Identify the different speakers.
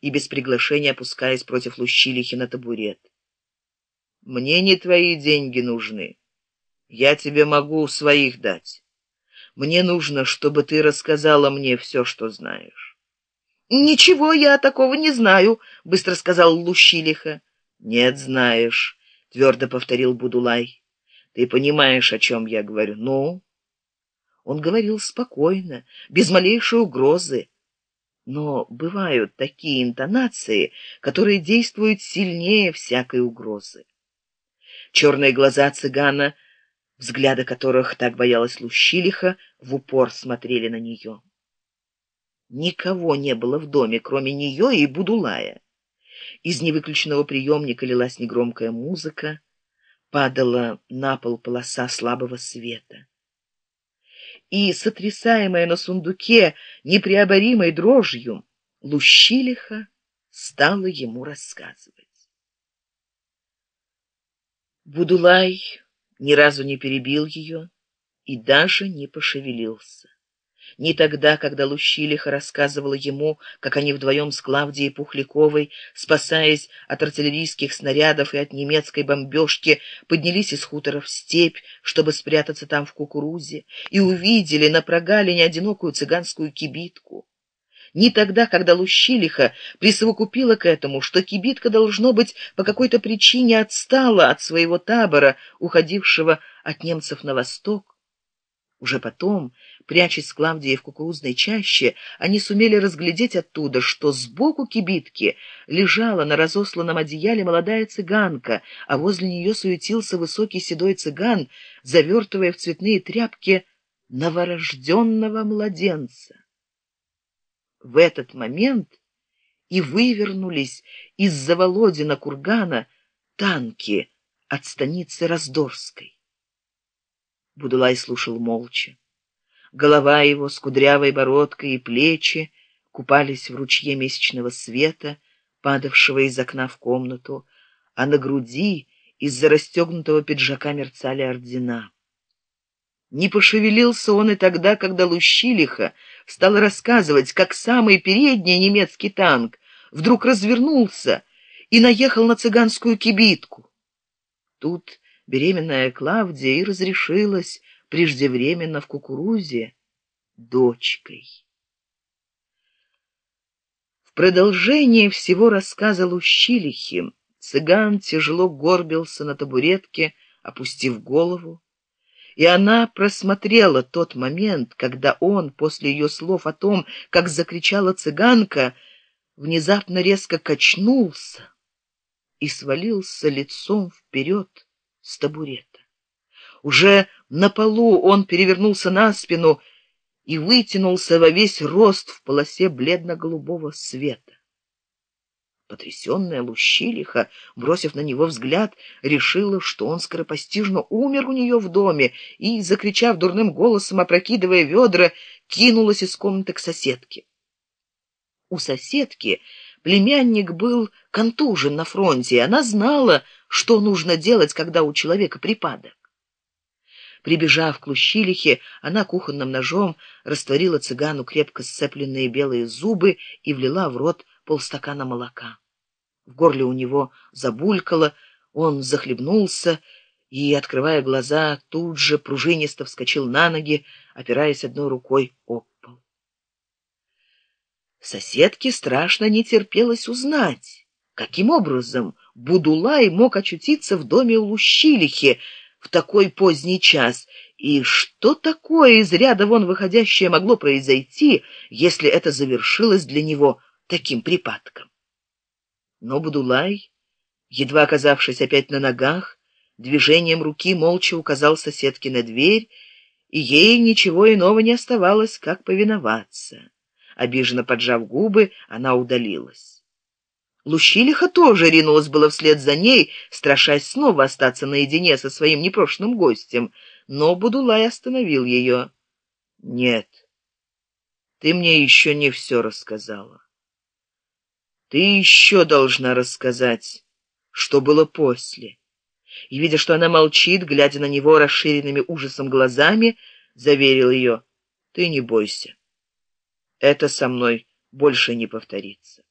Speaker 1: и без приглашения опускаясь против Лущилихи на табурет. «Мне не твои деньги нужны. Я тебе могу своих дать. Мне нужно, чтобы ты рассказала мне все, что знаешь».
Speaker 2: «Ничего я такого не знаю», — быстро сказал Лущилиха.
Speaker 1: «Нет, знаешь», — твердо повторил Будулай. «Ты понимаешь, о чем я говорю? Ну?»
Speaker 2: Он говорил спокойно, без малейшей угрозы. Но бывают такие интонации, которые действуют сильнее всякой угрозы. Черные глаза цыгана, взгляда которых так боялась Лущилиха, в упор смотрели на нее. Никого не было в доме, кроме нее и Будулая. Из невыключенного приемника лилась негромкая музыка, падала на пол полоса слабого света и, сотрясаемая на сундуке непреоборимой дрожью, Лущилиха стала ему рассказывать. Будулай ни разу не перебил ее и даже не пошевелился ни тогда, когда Лущилиха рассказывала ему, как они вдвоем с Клавдией Пухляковой, спасаясь от артиллерийских снарядов и от немецкой бомбежки, поднялись из хутора в степь, чтобы спрятаться там в кукурузе, и увидели на прогалине одинокую цыганскую кибитку. Ни тогда, когда Лущилиха присовокупила к этому, что кибитка, должно быть, по какой-то причине отстала от своего табора, уходившего от немцев на восток. Уже потом, Прячась с Клавдией в кукурузной чаще, они сумели разглядеть оттуда, что сбоку кибитки лежала на разосланном одеяле молодая цыганка, а возле нее суетился высокий седой цыган, завертывая в цветные тряпки новорожденного младенца. В этот момент и вывернулись из-за Володина кургана танки от станицы Раздорской. Будулай слушал молча. Голова его с кудрявой бородкой и плечи купались в ручье месячного света, падавшего из окна в комнату, а на груди из-за расстегнутого пиджака мерцали ордена. Не пошевелился он и тогда, когда Лущилиха стал рассказывать, как самый передний немецкий танк вдруг развернулся и наехал на цыганскую кибитку. Тут беременная Клавдия и разрешилась преждевременно в кукурузе дочкой. В продолжение всего рассказа Лущилихи цыган тяжело горбился на табуретке, опустив голову, и она просмотрела тот момент, когда он, после ее слов о том, как закричала цыганка, внезапно резко качнулся и свалился лицом вперед с табурета. Уже на полу он перевернулся на спину и вытянулся во весь рост в полосе бледно-голубого света. Потрясенная Лущилиха, бросив на него взгляд, решила, что он скоропостижно умер у нее в доме и, закричав дурным голосом, опрокидывая ведра, кинулась из комнаты к соседке. У соседки племянник был контужен на фронте, и она знала, что нужно делать, когда у человека припадок. Прибежав к Лущилихе, она кухонным ножом растворила цыгану крепко сцепленные белые зубы и влила в рот полстакана молока. В горле у него забулькало, он захлебнулся и, открывая глаза, тут же пружинисто вскочил на ноги, опираясь одной рукой об пол. Соседке страшно не терпелось узнать, каким образом Будулай мог очутиться в доме у Лущилихи, в такой поздний час, и что такое из ряда вон выходящее могло произойти, если это завершилось для него таким припадком. Но Будулай, едва оказавшись опять на ногах, движением руки молча указал соседке на дверь, и ей ничего иного не оставалось, как повиноваться. Обиженно поджав губы, она удалилась. Лущилиха тоже ринулась было вслед за ней, страшась снова остаться наедине со своим непрошенным гостем, но Будулай остановил ее. «Нет, ты мне еще не все рассказала. Ты еще должна рассказать, что было после». И, видя, что она молчит, глядя на него расширенными ужасом глазами, заверил ее, «Ты не бойся, это со мной больше не повторится».